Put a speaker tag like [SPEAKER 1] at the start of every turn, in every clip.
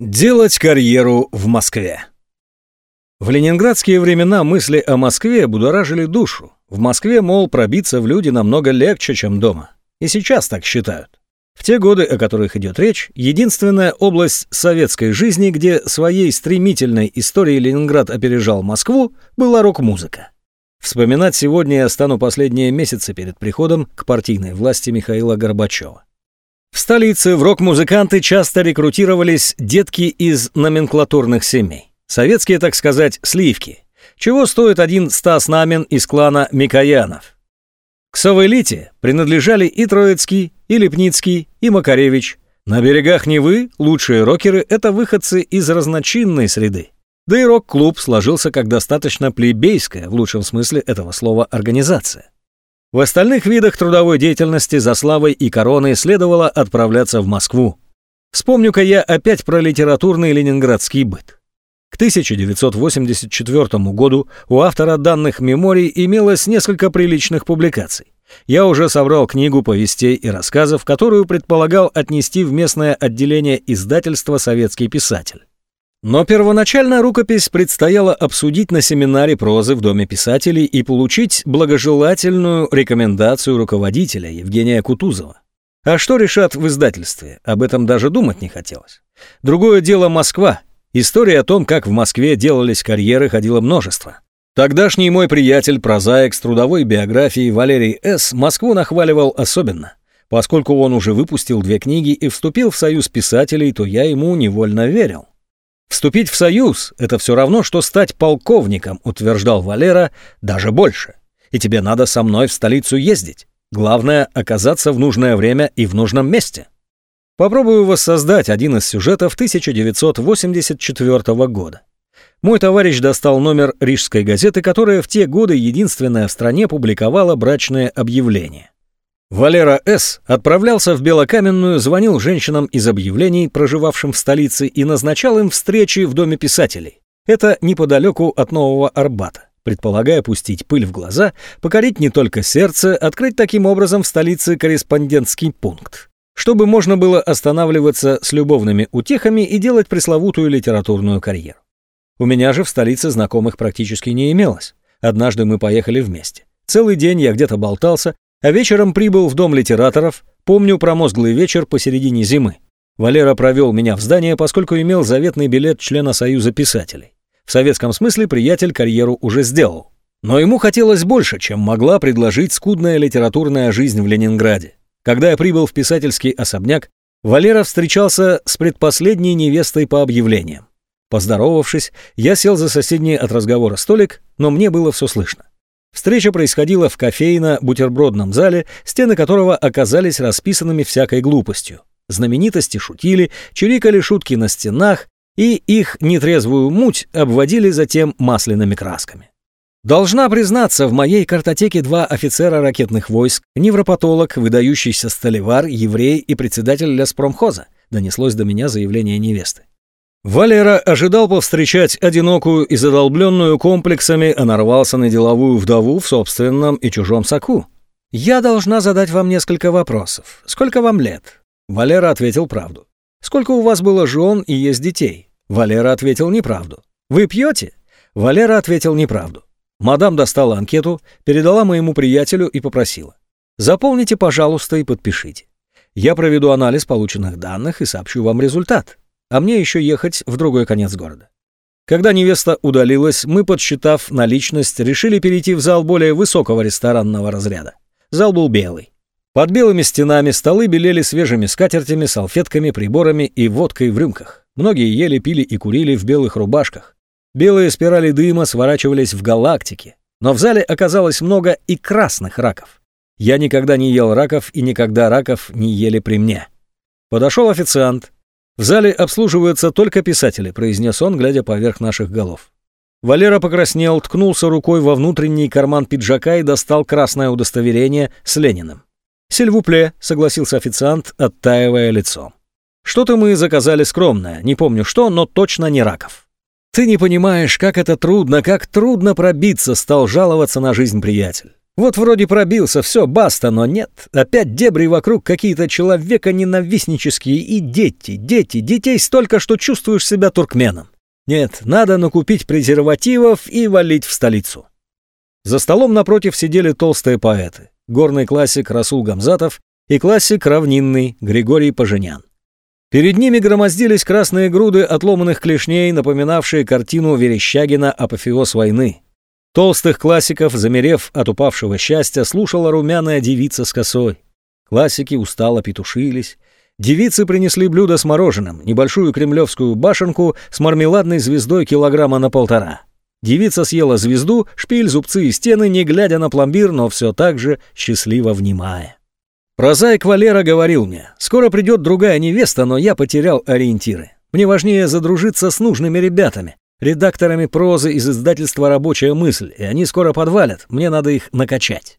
[SPEAKER 1] Делать карьеру в Москве. В ленинградские времена мысли о Москве будоражили душу. В Москве, мол, пробиться в люди намного легче, чем дома. И сейчас так считают. В те годы, о которых идет речь, единственная область советской жизни, где своей стремительной историей Ленинград опережал Москву, была рок-музыка. Вспоминать сегодня я стану последние месяцы перед приходом к партийной власти Михаила Горбачева. В столице в рок-музыканты часто рекрутировались детки из номенклатурных семей. Советские, так сказать, сливки. Чего стоит один Стас Намин из клана Микоянов? К совоэлите принадлежали и Троицкий, и Лепницкий, и Макаревич. На берегах Невы лучшие рокеры – это выходцы из разночинной среды. Да и рок-клуб сложился как достаточно плебейская, в лучшем смысле этого слова, организация. В остальных видах трудовой деятельности за славой и короной следовало отправляться в Москву. Вспомню-ка я опять про литературный ленинградский быт. К 1984 году у автора данных меморий имелось несколько приличных публикаций. Я уже собрал книгу повестей и рассказов, которую предполагал отнести в местное отделение издательства «Советский писатель». Но первоначально рукопись предстояло обсудить на семинаре прозы в Доме писателей и получить благожелательную рекомендацию руководителя Евгения Кутузова. А что решат в издательстве, об этом даже думать не хотелось. Другое дело Москва. История о том, как в Москве делались карьеры, ходило множество. Тогдашний мой приятель, прозаик с трудовой биографией Валерий С. Москву нахваливал особенно. Поскольку он уже выпустил две книги и вступил в союз писателей, то я ему невольно верил. Вступить в союз — это все равно, что стать полковником, утверждал Валера, даже больше. И тебе надо со мной в столицу ездить. Главное — оказаться в нужное время и в нужном месте. Попробую воссоздать один из сюжетов 1984 года. Мой товарищ достал номер рижской газеты, которая в те годы единственная в стране публиковала брачное объявление. Валера С. отправлялся в Белокаменную, звонил женщинам из объявлений, проживавшим в столице, и назначал им встречи в Доме писателей. Это неподалеку от Нового Арбата, предполагая пустить пыль в глаза, покорить не только сердце, открыть таким образом в столице корреспондентский пункт, чтобы можно было останавливаться с любовными утехами и делать пресловутую литературную карьеру. У меня же в столице знакомых практически не имелось. Однажды мы поехали вместе. Целый день я где-то болтался, а вечером прибыл в дом литераторов, помню промозглый вечер посередине зимы. Валера провел меня в здание, поскольку имел заветный билет члена Союза писателей. В советском смысле приятель карьеру уже сделал. Но ему хотелось больше, чем могла предложить скудная литературная жизнь в Ленинграде. Когда я прибыл в писательский особняк, Валера встречался с предпоследней невестой по объявлениям. Поздоровавшись, я сел за соседний от разговора столик, но мне было все слышно. Встреча происходила в кофейно-бутербродном зале, стены которого оказались расписанными всякой глупостью. Знаменитости шутили, чирикали шутки на стенах, и их нетрезвую муть обводили затем масляными красками. Должна признаться, в моей картотеке два офицера ракетных войск, невропатолог, выдающийся столевар, еврей и председатель леспромхоза, донеслось до меня заявление невесты. Валера ожидал повстречать одинокую и задолбленную комплексами, а нарвался на деловую вдову в собственном и чужом соку. «Я должна задать вам несколько вопросов. Сколько вам лет?» Валера ответил правду. «Сколько у вас было жен и есть детей?» Валера ответил неправду. «Вы пьете?» Валера ответил неправду. Мадам достала анкету, передала моему приятелю и попросила. «Заполните, пожалуйста, и подпишите. Я проведу анализ полученных данных и сообщу вам результат а мне еще ехать в другой конец города. Когда невеста удалилась, мы, подсчитав наличность, решили перейти в зал более высокого ресторанного разряда. Зал был белый. Под белыми стенами столы белели свежими скатертями, салфетками, приборами и водкой в рюмках. Многие ели, пили и курили в белых рубашках. Белые спирали дыма сворачивались в галактике. Но в зале оказалось много и красных раков. Я никогда не ел раков, и никогда раков не ели при мне. Подошел официант, «В зале обслуживаются только писатели», — произнес он, глядя поверх наших голов. Валера покраснел, ткнулся рукой во внутренний карман пиджака и достал красное удостоверение с Лениным. «Сильвупле», — согласился официант, оттаивая лицо. «Что-то мы заказали скромное, не помню что, но точно не раков». «Ты не понимаешь, как это трудно, как трудно пробиться», — стал жаловаться на жизнь приятель. Вот вроде пробился, все, баста, но нет. Опять дебри вокруг какие-то человека ненавистнические и дети, дети, детей столько, что чувствуешь себя туркменом. Нет, надо накупить презервативов и валить в столицу. За столом напротив сидели толстые поэты. Горный классик Расул Гамзатов и классик равнинный Григорий Поженян. Перед ними громоздились красные груды отломанных клешней, напоминавшие картину Верещагина «Апофеоз войны». Толстых классиков, замерев от упавшего счастья, слушала румяная девица с косой. Классики устало петушились. Девицы принесли блюдо с мороженым, небольшую кремлевскую башенку с мармеладной звездой килограмма на полтора. Девица съела звезду, шпиль, зубцы и стены, не глядя на пломбир, но все так же счастливо внимая. Прозаик Валера говорил мне, скоро придет другая невеста, но я потерял ориентиры. Мне важнее задружиться с нужными ребятами, редакторами прозы из издательства «Рабочая мысль», и они скоро подвалят, мне надо их накачать.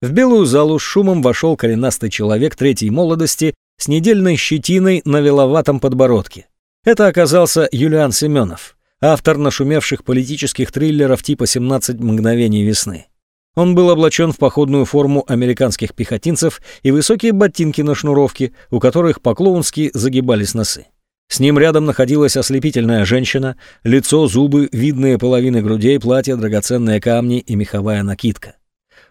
[SPEAKER 1] В белую залу с шумом вошел коренастый человек третьей молодости с недельной щетиной на веловатом подбородке. Это оказался Юлиан Семенов, автор нашумевших политических триллеров типа «17 мгновений весны». Он был облачен в походную форму американских пехотинцев и высокие ботинки на шнуровке, у которых по-клоунски загибались носы. С ним рядом находилась ослепительная женщина, лицо, зубы, видные половины грудей, платье, драгоценные камни и меховая накидка.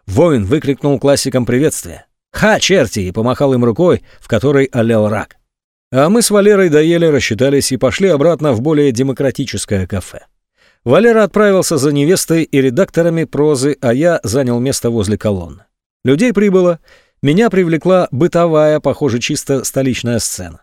[SPEAKER 1] Воин выкрикнул классикам приветствия. «Ха, черти!» и помахал им рукой, в которой олел рак. А мы с Валерой доели, рассчитались и пошли обратно в более демократическое кафе. Валера отправился за невестой и редакторами прозы, а я занял место возле колонны. Людей прибыло. Меня привлекла бытовая, похоже, чисто столичная сцена.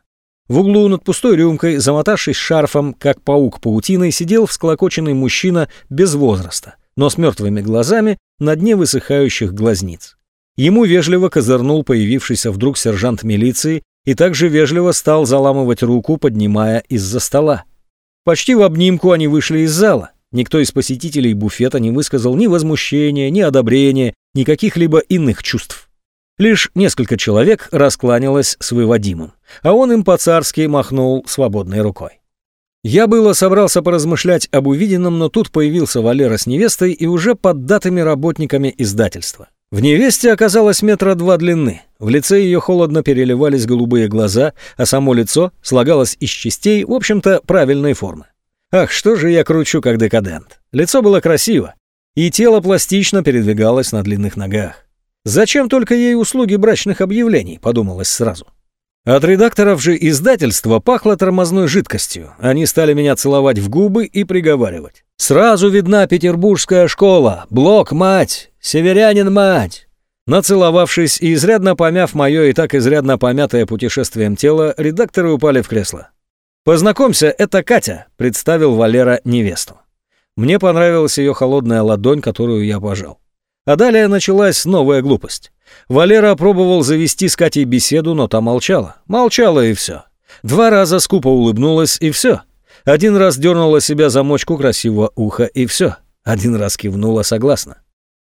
[SPEAKER 1] В углу над пустой рюмкой, замотавшись шарфом, как паук паутиной, сидел всклокоченный мужчина без возраста, но с мертвыми глазами на дне высыхающих глазниц. Ему вежливо козырнул появившийся вдруг сержант милиции и также вежливо стал заламывать руку, поднимая из-за стола. Почти в обнимку они вышли из зала. Никто из посетителей буфета не высказал ни возмущения, ни одобрения, ни каких-либо иных чувств. Лишь несколько человек раскланялось с выводимым, а он им по-царски махнул свободной рукой. Я было собрался поразмышлять об увиденном, но тут появился Валера с невестой и уже под датыми работниками издательства. В невесте оказалось метра два длины. В лице ее холодно переливались голубые глаза, а само лицо слагалось из частей, в общем-то, правильной формы. Ах, что же я кручу, как декадент. Лицо было красиво, и тело пластично передвигалось на длинных ногах. Зачем только ей услуги брачных объявлений, подумалось сразу. От редакторов же издательства пахло тормозной жидкостью. Они стали меня целовать в губы и приговаривать. «Сразу видна петербургская школа, блок мать, северянин мать». Нацеловавшись и изрядно помяв мое и так изрядно помятое путешествием тело, редакторы упали в кресло. «Познакомься, это Катя», — представил Валера невесту. Мне понравилась ее холодная ладонь, которую я пожал. А далее началась новая глупость. Валера пробовал завести с Катей беседу, но та молчала. Молчала и все. Два раза скупо улыбнулась и все. Один раз дернула себя замочку красивого уха и все. Один раз кивнула согласно.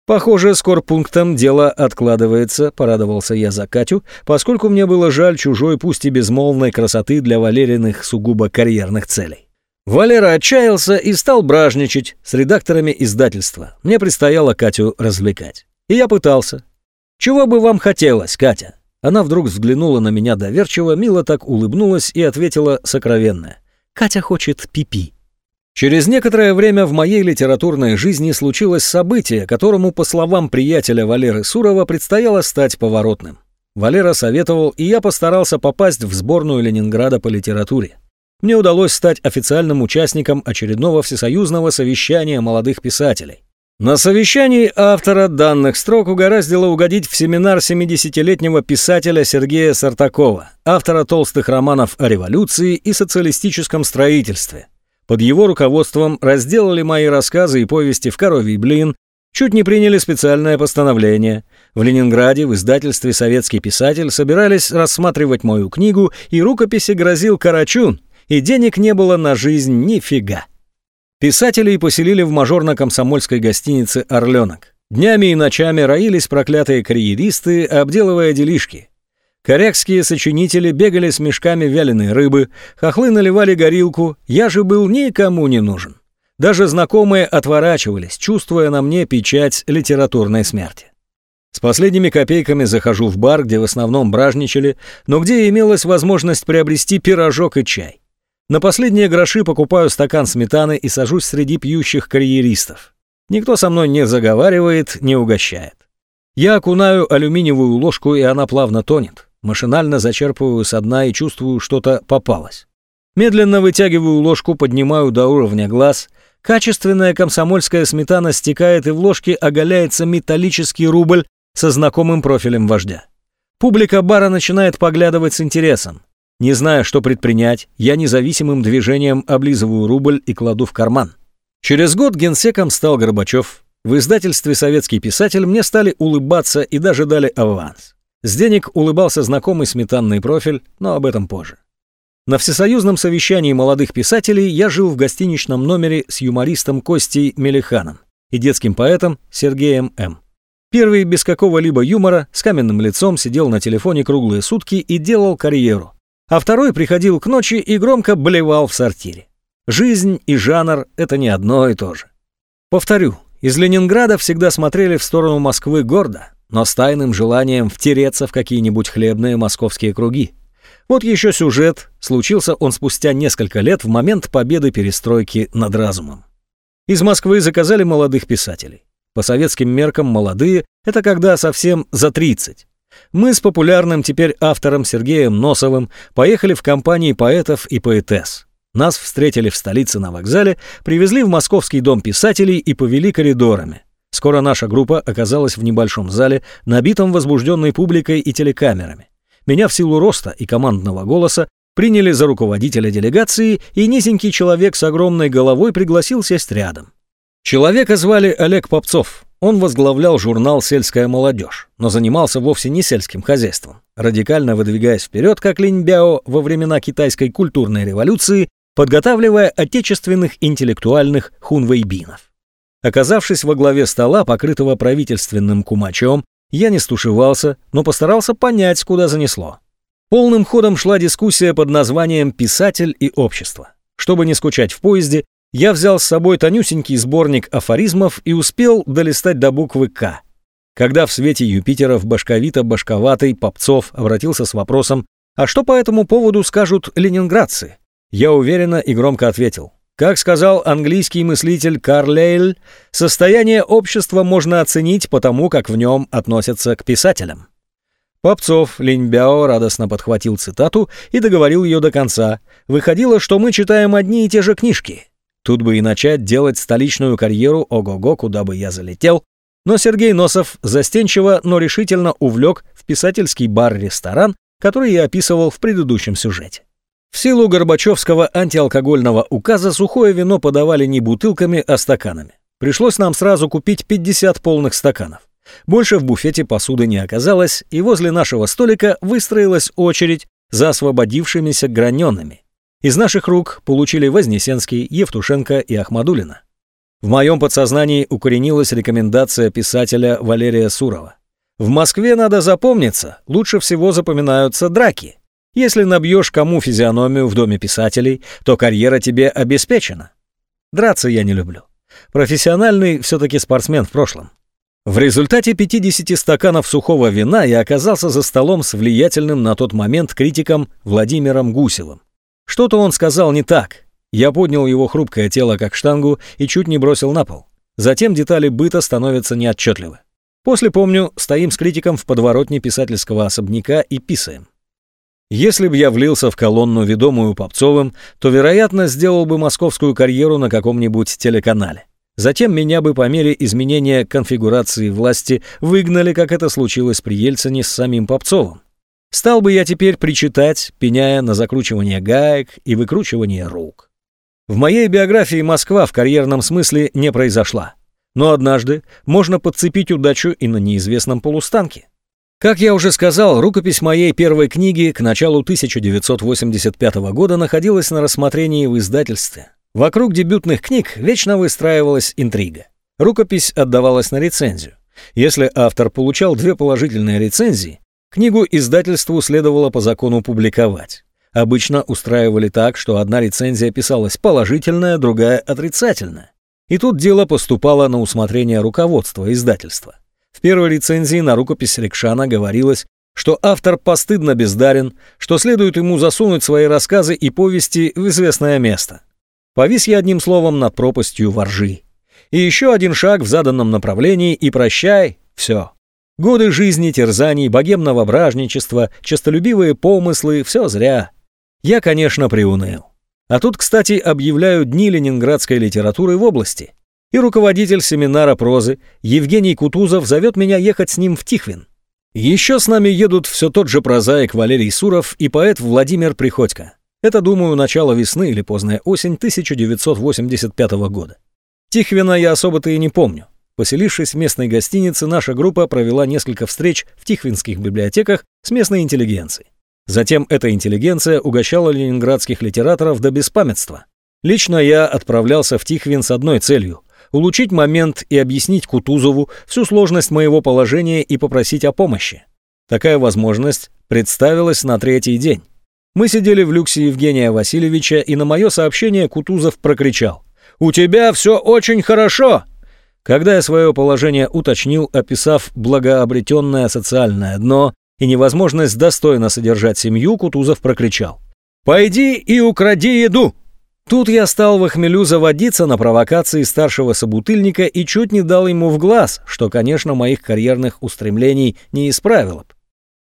[SPEAKER 1] Похоже, с корпунктом дело откладывается, порадовался я за Катю, поскольку мне было жаль чужой, пусть и безмолвной красоты для Валериных сугубо карьерных целей. Валера отчаялся и стал бражничать с редакторами издательства. Мне предстояло Катю развлекать. И я пытался. «Чего бы вам хотелось, Катя?» Она вдруг взглянула на меня доверчиво, мило так улыбнулась и ответила сокровенное. «Катя хочет пипи». -пи. Через некоторое время в моей литературной жизни случилось событие, которому, по словам приятеля Валеры Сурова, предстояло стать поворотным. Валера советовал, и я постарался попасть в сборную Ленинграда по литературе мне удалось стать официальным участником очередного всесоюзного совещания молодых писателей. На совещании автора данных строк угораздило угодить в семинар 70-летнего писателя Сергея Сартакова, автора толстых романов о революции и социалистическом строительстве. Под его руководством разделали мои рассказы и повести в «Коровий блин», чуть не приняли специальное постановление. В Ленинграде в издательстве «Советский писатель» собирались рассматривать мою книгу, и рукописи грозил Карачун – и денег не было на жизнь нифига. Писателей поселили в мажорно-комсомольской гостинице «Орленок». Днями и ночами роились проклятые карьеристы, обделывая делишки. Корякские сочинители бегали с мешками вяленой рыбы, хохлы наливали горилку, я же был никому не нужен. Даже знакомые отворачивались, чувствуя на мне печать литературной смерти. С последними копейками захожу в бар, где в основном бражничали, но где имелась возможность приобрести пирожок и чай. На последние гроши покупаю стакан сметаны и сажусь среди пьющих карьеристов. Никто со мной не заговаривает, не угощает. Я окунаю алюминиевую ложку, и она плавно тонет. Машинально зачерпываю со дна и чувствую, что-то попалось. Медленно вытягиваю ложку, поднимаю до уровня глаз. Качественная комсомольская сметана стекает, и в ложке оголяется металлический рубль со знакомым профилем вождя. Публика бара начинает поглядывать с интересом. Не зная, что предпринять, я независимым движением облизываю рубль и кладу в карман. Через год генсеком стал Горбачев. В издательстве «Советский писатель» мне стали улыбаться и даже дали аванс. С денег улыбался знакомый сметанный профиль, но об этом позже. На всесоюзном совещании молодых писателей я жил в гостиничном номере с юмористом Костей Мелиханом и детским поэтом Сергеем М. Первый без какого-либо юмора, с каменным лицом сидел на телефоне круглые сутки и делал карьеру. А второй приходил к ночи и громко блевал в сортире. Жизнь и жанр — это не одно и то же. Повторю, из Ленинграда всегда смотрели в сторону Москвы гордо, но с тайным желанием втереться в какие-нибудь хлебные московские круги. Вот еще сюжет, случился он спустя несколько лет в момент победы перестройки над разумом. Из Москвы заказали молодых писателей. По советским меркам молодые – это когда совсем за 30. Мы с популярным теперь автором Сергеем Носовым поехали в компании поэтов и поэтесс. Нас встретили в столице на вокзале, привезли в Московский дом писателей и повели коридорами. Скоро наша группа оказалась в небольшом зале, набитом возбужденной публикой и телекамерами. Меня в силу роста и командного голоса приняли за руководителя делегации, и низенький человек с огромной головой пригласил сесть рядом. Человека звали Олег Попцов. Он возглавлял журнал «Сельская молодежь», но занимался вовсе не сельским хозяйством. Радикально выдвигаясь вперед, как Линьбяо во времена китайской культурной революции, подготавливая отечественных интеллектуальных хунвейбинов. Оказавшись во главе стола, покрытого правительственным кумачом, я не стушевался, но постарался понять, куда занесло. Полным ходом шла дискуссия под названием «Писатель и общество». Чтобы не скучать в поезде, я взял с собой тонюсенький сборник афоризмов и успел долистать до буквы «К». Когда в свете Юпитера в башковито-башковатый Попцов обратился с вопросом «А что по этому поводу скажут ленинградцы?» Я уверенно и громко ответил. Как сказал английский мыслитель Карлейль, состояние общества можно оценить по тому, как в нем относятся к писателям. Попцов Линьбяо радостно подхватил цитату и договорил ее до конца. Выходило, что мы читаем одни и те же книжки. Тут бы и начать делать столичную карьеру ого-го, куда бы я залетел. Но Сергей Носов застенчиво, но решительно увлек в писательский бар-ресторан, который я описывал в предыдущем сюжете. В силу Горбачевского антиалкогольного указа сухое вино подавали не бутылками, а стаканами. Пришлось нам сразу купить 50 полных стаканов. Больше в буфете посуды не оказалось, и возле нашего столика выстроилась очередь за освободившимися граненными. Из наших рук получили Вознесенский, Евтушенко и Ахмадулина. В моем подсознании укоренилась рекомендация писателя Валерия Сурова. В Москве надо запомниться, лучше всего запоминаются драки. Если набьешь кому физиономию в доме писателей, то карьера тебе обеспечена. Драться я не люблю. Профессиональный все-таки спортсмен в прошлом. В результате 50 стаканов сухого вина я оказался за столом с влиятельным на тот момент критиком Владимиром Гусевым. Что-то он сказал не так. Я поднял его хрупкое тело как штангу и чуть не бросил на пол. Затем детали быта становятся неотчетливы. После, помню, стоим с критиком в подворотне писательского особняка и писаем. Если бы я влился в колонну, ведомую Попцовым, то, вероятно, сделал бы московскую карьеру на каком-нибудь телеканале. Затем меня бы по мере изменения конфигурации власти выгнали, как это случилось при Ельцине с самим Попцовым. Стал бы я теперь причитать, пеняя на закручивание гаек и выкручивание рук. В моей биографии Москва в карьерном смысле не произошла. Но однажды можно подцепить удачу и на неизвестном полустанке. Как я уже сказал, рукопись моей первой книги к началу 1985 года находилась на рассмотрении в издательстве. Вокруг дебютных книг вечно выстраивалась интрига. Рукопись отдавалась на рецензию. Если автор получал две положительные рецензии, Книгу издательству следовало по закону публиковать. Обычно устраивали так, что одна рецензия писалась положительная, другая отрицательная. И тут дело поступало на усмотрение руководства издательства. В первой рецензии на рукопись Рикшана говорилось, что автор постыдно бездарен, что следует ему засунуть свои рассказы и повести в известное место. Повис я одним словом над пропастью воржи. И еще один шаг в заданном направлении, и прощай, все. Годы жизни, терзаний, богемного бражничества, честолюбивые помыслы — все зря. Я, конечно, приуныл. А тут, кстати, объявляю Дни ленинградской литературы в области. И руководитель семинара прозы Евгений Кутузов зовет меня ехать с ним в Тихвин. Еще с нами едут все тот же прозаик Валерий Суров и поэт Владимир Приходько. Это, думаю, начало весны или поздняя осень 1985 года. Тихвина я особо-то и не помню. Поселившись в местной гостинице, наша группа провела несколько встреч в тихвинских библиотеках с местной интеллигенцией. Затем эта интеллигенция угощала ленинградских литераторов до беспамятства. Лично я отправлялся в Тихвин с одной целью – улучшить момент и объяснить Кутузову всю сложность моего положения и попросить о помощи. Такая возможность представилась на третий день. Мы сидели в люксе Евгения Васильевича, и на мое сообщение Кутузов прокричал. «У тебя все очень хорошо!» Когда я свое положение уточнил, описав благообретенное социальное дно и невозможность достойно содержать семью, Кутузов прокричал. «Пойди и укради еду!» Тут я стал в хмелю заводиться на провокации старшего собутыльника и чуть не дал ему в глаз, что, конечно, моих карьерных устремлений не исправило б.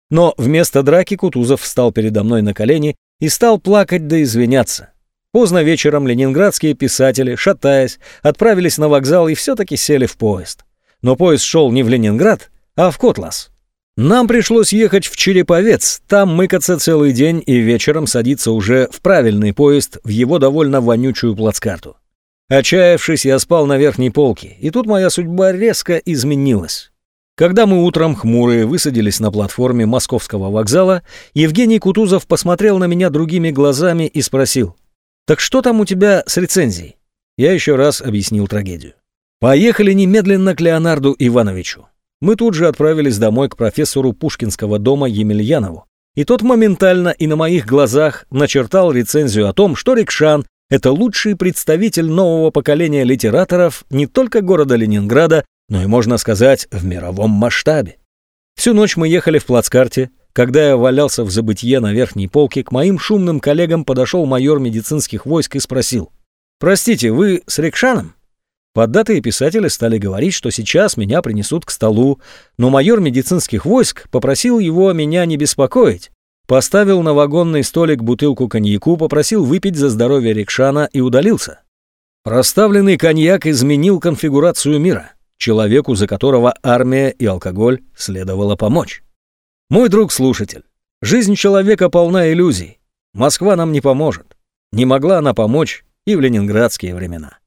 [SPEAKER 1] Но вместо драки Кутузов встал передо мной на колени и стал плакать да извиняться. Поздно вечером ленинградские писатели, шатаясь, отправились на вокзал и все-таки сели в поезд. Но поезд шел не в Ленинград, а в Котлас. Нам пришлось ехать в Череповец, там мыкаться целый день и вечером садиться уже в правильный поезд в его довольно вонючую плацкарту. Отчаявшись, я спал на верхней полке, и тут моя судьба резко изменилась. Когда мы утром хмурые высадились на платформе московского вокзала, Евгений Кутузов посмотрел на меня другими глазами и спросил, «Так что там у тебя с рецензией?» Я еще раз объяснил трагедию. Поехали немедленно к Леонарду Ивановичу. Мы тут же отправились домой к профессору Пушкинского дома Емельянову. И тот моментально и на моих глазах начертал рецензию о том, что Рикшан – это лучший представитель нового поколения литераторов не только города Ленинграда, но и, можно сказать, в мировом масштабе. Всю ночь мы ехали в плацкарте. Когда я валялся в забытье на верхней полке, к моим шумным коллегам подошел майор медицинских войск и спросил. «Простите, вы с Рикшаном?» Поддатые писатели стали говорить, что сейчас меня принесут к столу, но майор медицинских войск попросил его меня не беспокоить. Поставил на вагонный столик бутылку коньяку, попросил выпить за здоровье Рикшана и удалился. Проставленный коньяк изменил конфигурацию мира человеку, за которого армия и алкоголь следовало помочь. Мой друг-слушатель, жизнь человека полна иллюзий. Москва нам не поможет. Не могла она помочь и в ленинградские времена.